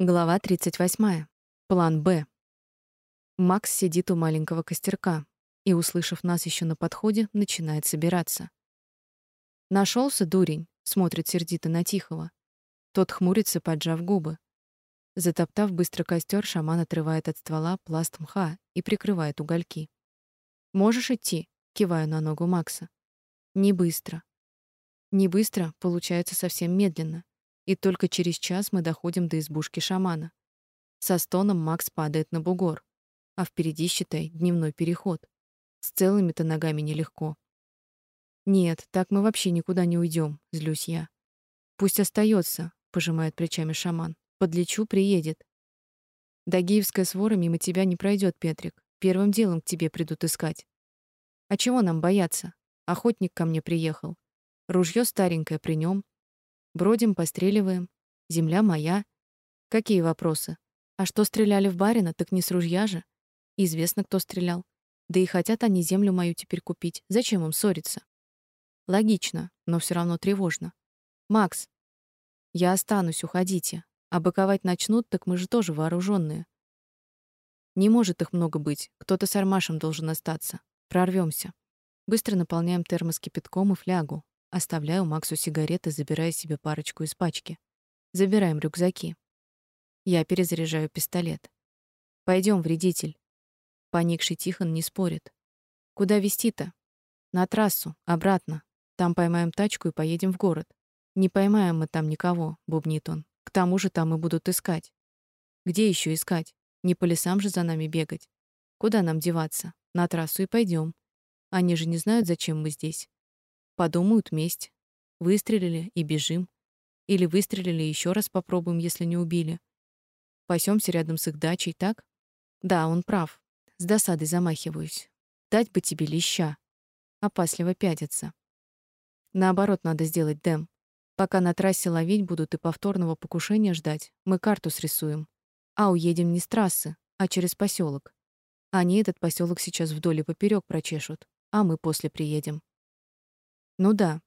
Глава 38. План Б. Макс сидит у маленького костерка и, услышав нас еще на подходе, начинает собираться. Нашелся дурень, смотрит сердито на Тихого. Тот хмурится, поджав губы. Затоптав быстро костер, шаман отрывает от ствола пласт мха и прикрывает угольки. «Можешь идти?» — киваю на ногу Макса. «Не быстро». Не быстро, получается совсем медленно и только через час мы доходим до избушки шамана. Со стоном Макс падает на бугор, а впереди, считай, дневной переход. С целыми-то ногами нелегко. Нет, так мы вообще никуда не уйдем, злюсь я. Пусть остается, пожимает плечами шаман. Подлечу, приедет. Дагиевская свора мимо тебя не пройдет, Петрик. Первым делом к тебе придут искать. А чего нам бояться? Охотник ко мне приехал. Ружье старенькое при нем, Бродим, постреливаем. Земля моя. Какие вопросы? А что стреляли в барина, так не с ружья же. Известно, кто стрелял. Да и хотят они землю мою теперь купить. Зачем им ссориться? Логично, но все равно тревожно. Макс, я останусь, уходите. А быковать начнут, так мы же тоже вооруженные. Не может их много быть. Кто-то с армашем должен остаться. Прорвемся. Быстро наполняем термос кипятком и флягу. Оставляю Максу сигареты, забирая себе парочку из пачки. Забираем рюкзаки. Я перезаряжаю пистолет. Пойдем, вредитель. Поникший Тихон не спорит. Куда вести-то? На трассу, обратно. Там поймаем тачку и поедем в город. Не поймаем мы там никого, бубнит он. К тому же там и будут искать. Где еще искать? Не по лесам же за нами бегать. Куда нам деваться? На трассу и пойдем. Они же не знают, зачем мы здесь. Подумают месть. Выстрелили и бежим. Или выстрелили еще раз попробуем, если не убили. Пасемся рядом с их дачей, так? Да, он прав. С досадой замахиваюсь. Дать бы тебе леща. Опасливо пятится. Наоборот надо сделать, Дэм. Пока на трассе ловить будут и повторного покушения ждать, мы карту срисуем. А уедем не с трассы, а через поселок. Они этот поселок сейчас вдоль и поперек прочешут, а мы после приедем. Ну да.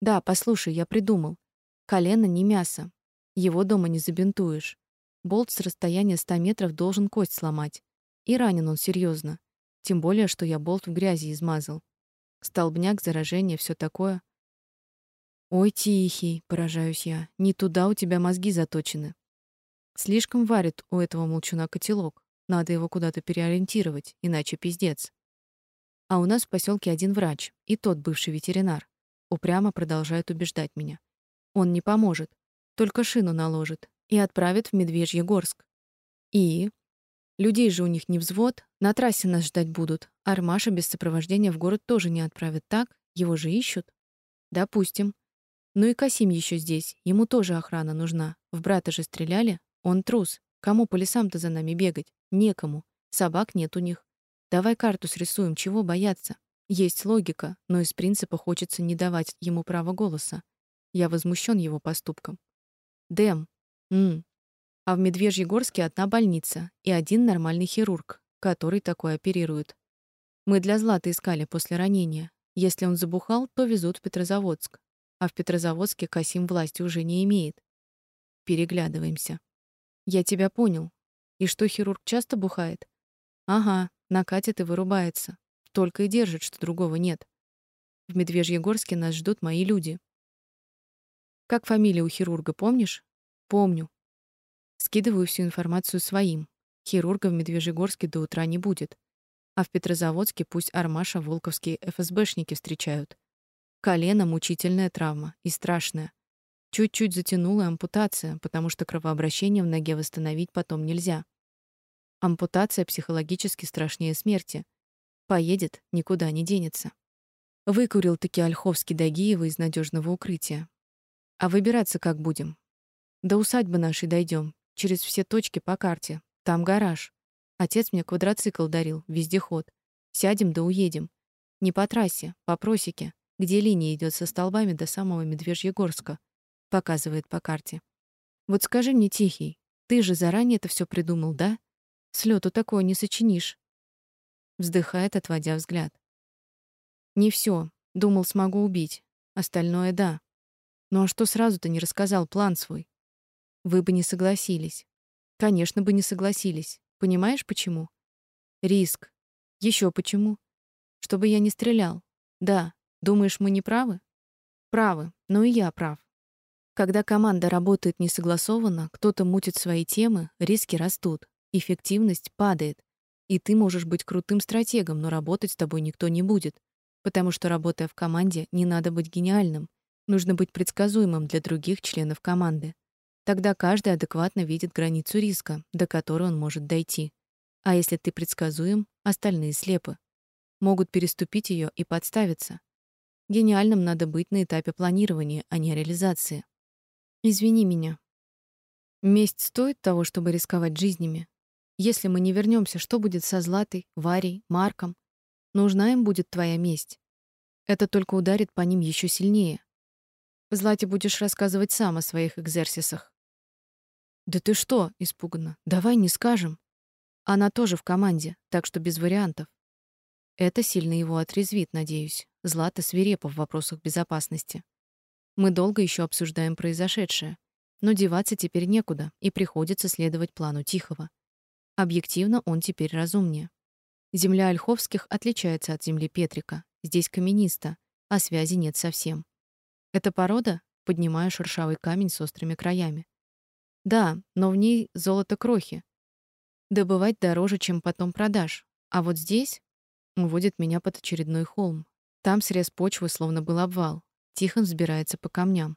Да, послушай, я придумал. Колено не мясо. Его дома не забинтуешь. Болт с расстояния ста метров должен кость сломать. И ранен он серьезно. Тем более, что я болт в грязи измазал. Столбняк, заражение, все такое. Ой, тихий, поражаюсь я. Не туда у тебя мозги заточены. Слишком варит у этого молчуна котелок. Надо его куда-то переориентировать, иначе пиздец. А у нас в поселке один врач, и тот бывший ветеринар. Упрямо продолжает убеждать меня. Он не поможет, только шину наложит и отправит в Медвежьегорск. И людей же у них не взвод, на трассе нас ждать будут. Армаша без сопровождения в город тоже не отправят, так? Его же ищут. Допустим. Ну и Касим еще здесь, ему тоже охрана нужна. В брата же стреляли, он трус. Кому по лесам-то за нами бегать? Некому. Собак нет у них. Давай карту срисуем, чего бояться? Есть логика, но из принципа хочется не давать ему права голоса. Я возмущен его поступком. Дэм. М. А в Медвежьегорске одна больница и один нормальный хирург, который такой оперирует. Мы для Златы искали после ранения. Если он забухал, то везут в Петрозаводск. А в Петрозаводске Касим власти уже не имеет. Переглядываемся. Я тебя понял. И что хирург часто бухает? Ага, накатит и вырубается. Только и держит, что другого нет. В Медвежьегорске нас ждут мои люди. Как фамилия у хирурга, помнишь? Помню. Скидываю всю информацию своим. Хирурга в Медвежьегорске до утра не будет. А в Петрозаводске пусть Армаша волковские ФСБшники встречают. Колено мучительная травма и страшная. Чуть-чуть затянула ампутация, потому что кровообращение в ноге восстановить потом нельзя. Ампутация психологически страшнее смерти. Поедет, никуда не денется. Выкурил таки Ольховский Дагиева из надежного укрытия. А выбираться как будем? До усадьбы нашей дойдем, через все точки по карте. Там гараж. Отец мне квадроцикл дарил, вездеход. Сядем да уедем. Не по трассе, по просеке, где линия идет со столбами до самого Медвежьегорска, показывает по карте. Вот скажи мне, Тихий, ты же заранее это все придумал, да? С такое не сочинишь. Вздыхает, отводя взгляд. Не все. Думал, смогу убить. Остальное — да. Ну а что сразу-то не рассказал план свой? Вы бы не согласились. Конечно бы не согласились. Понимаешь, почему? Риск. Еще почему? Чтобы я не стрелял. Да. Думаешь, мы не правы? Правы. Но и я прав. Когда команда работает несогласованно, кто-то мутит свои темы, риски растут, эффективность падает. И ты можешь быть крутым стратегом, но работать с тобой никто не будет, потому что работая в команде, не надо быть гениальным, нужно быть предсказуемым для других членов команды. Тогда каждый адекватно видит границу риска, до которой он может дойти. А если ты предсказуем, остальные слепы. Могут переступить ее и подставиться. Гениальным надо быть на этапе планирования, а не реализации. Извини меня. Месть стоит того, чтобы рисковать жизнями. Если мы не вернемся, что будет со Златой, Варей, Марком? Нужна им будет твоя месть. Это только ударит по ним еще сильнее. Злате будешь рассказывать сам о своих экзерсисах. Да ты что, испуганно. Давай не скажем. Она тоже в команде, так что без вариантов. Это сильно его отрезвит, надеюсь. Злата свирепа в вопросах безопасности. Мы долго еще обсуждаем произошедшее, но деваться теперь некуда, и приходится следовать плану Тихого. Объективно он теперь разумнее. Земля Ольховских отличается от земли Петрика. Здесь каменисто, а связи нет совсем. Это порода, поднимая шершавый камень с острыми краями. Да, но в ней золото крохи. Добывать дороже, чем потом продашь. А вот здесь уводит меня под очередной холм. Там срез почвы словно был обвал. Тихон взбирается по камням.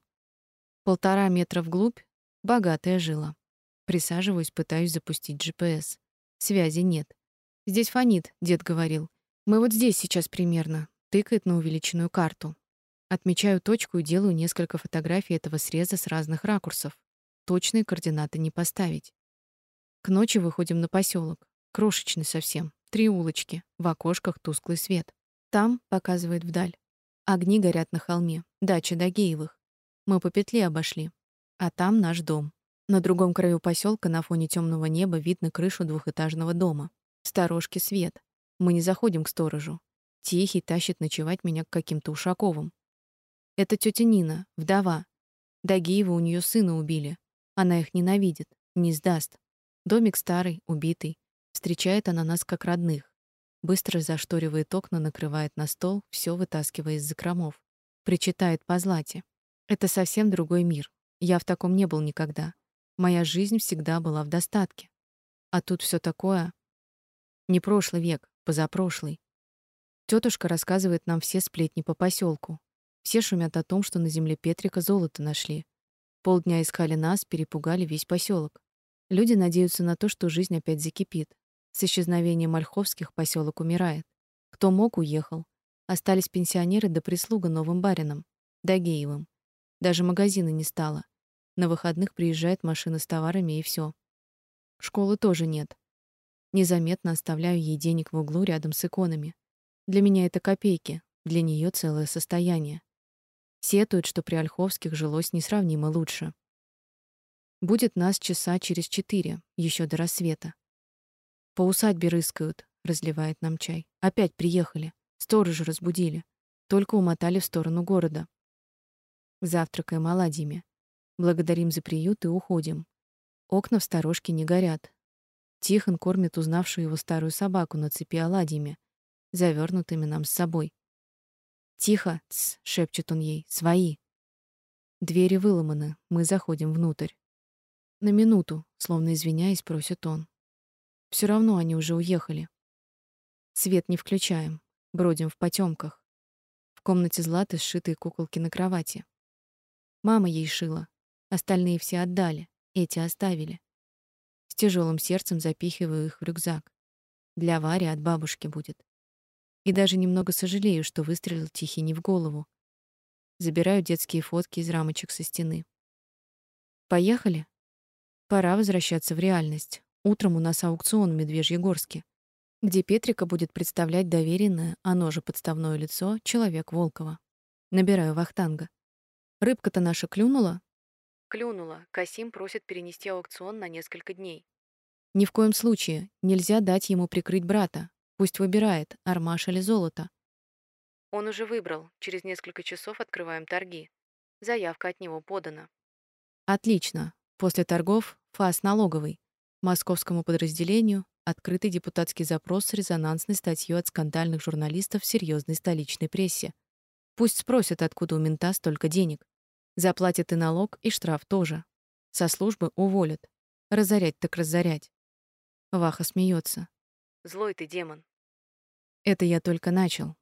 Полтора метра вглубь — богатая жила. Присаживаюсь, пытаюсь запустить GPS. Связи нет. «Здесь фонит», — дед говорил. «Мы вот здесь сейчас примерно», — тыкает на увеличенную карту. Отмечаю точку и делаю несколько фотографий этого среза с разных ракурсов. Точные координаты не поставить. К ночи выходим на поселок, Крошечный совсем. Три улочки, в окошках тусклый свет. Там, показывает вдаль, огни горят на холме. Дача Дагеевых. Мы по петле обошли. А там наш дом. На другом краю поселка на фоне темного неба видно крышу двухэтажного дома. Сторожке свет. Мы не заходим к сторожу. Тихий тащит ночевать меня к каким-то Ушаковым. Это тетя Нина, вдова. Дагиева у нее сына убили. Она их ненавидит, не сдаст. Домик старый, убитый. Встречает она нас как родных. Быстро зашторивает окна, накрывает на стол, все вытаскивая из закромов. Причитает по злате. Это совсем другой мир. Я в таком не был никогда. Моя жизнь всегда была в достатке. А тут все такое. Не прошлый век, позапрошлый. Тетушка рассказывает нам все сплетни по поселку. Все шумят о том, что на земле Петрика золото нашли. Полдня искали нас, перепугали весь поселок. Люди надеются на то, что жизнь опять закипит. С исчезновением Ольховских поселок умирает. Кто мог, уехал. Остались пенсионеры да прислуга новым баринам, Дагеевым. Даже магазина не стало. На выходных приезжает машина с товарами и все. Школы тоже нет. Незаметно оставляю ей денег в углу рядом с иконами. Для меня это копейки, для нее целое состояние. Сетуют, что при Ольховских жилось несравнимо лучше. Будет нас часа через четыре, еще до рассвета. По усадьбе рыскают, разливает нам чай. Опять приехали. Сторожа разбудили. Только умотали в сторону города. Завтракаем оладьями. Благодарим за приют и уходим. Окна в сторожке не горят. Тихон кормит узнавшую его старую собаку на цепи оладьями, завернутыми нам с собой. «Тихо!» — шепчет он ей. «Свои!» Двери выломаны, мы заходим внутрь. На минуту, словно извиняясь, просит он. Все равно они уже уехали. Свет не включаем, бродим в потемках. В комнате Златы сшитые куколки на кровати. Мама ей шила, остальные все отдали, эти оставили. С тяжелым сердцем запихиваю их в рюкзак. Для Вари от бабушки будет. И даже немного сожалею, что выстрелил Тихий не в голову. Забираю детские фотки из рамочек со стены. Поехали. Пора возвращаться в реальность. Утром у нас аукцион в Медвежьегорске, где Петрика будет представлять доверенное, оно же подставное лицо человек Волкова. Набираю вахтанга. Рыбка-то наша клюнула? Клюнула. Касим просит перенести аукцион на несколько дней. Ни в коем случае нельзя дать ему прикрыть брата. Пусть выбирает, армаш или золото. Он уже выбрал. Через несколько часов открываем торги. Заявка от него подана. Отлично. После торгов ФАС налоговый. Московскому подразделению открытый депутатский запрос с резонансной статьей от скандальных журналистов в серьезной столичной прессе. Пусть спросят, откуда у мента столько денег. Заплатят и налог, и штраф тоже. Со службы уволят. Разорять так разорять. Ваха смеется. Злой ты демон. Это я только начал.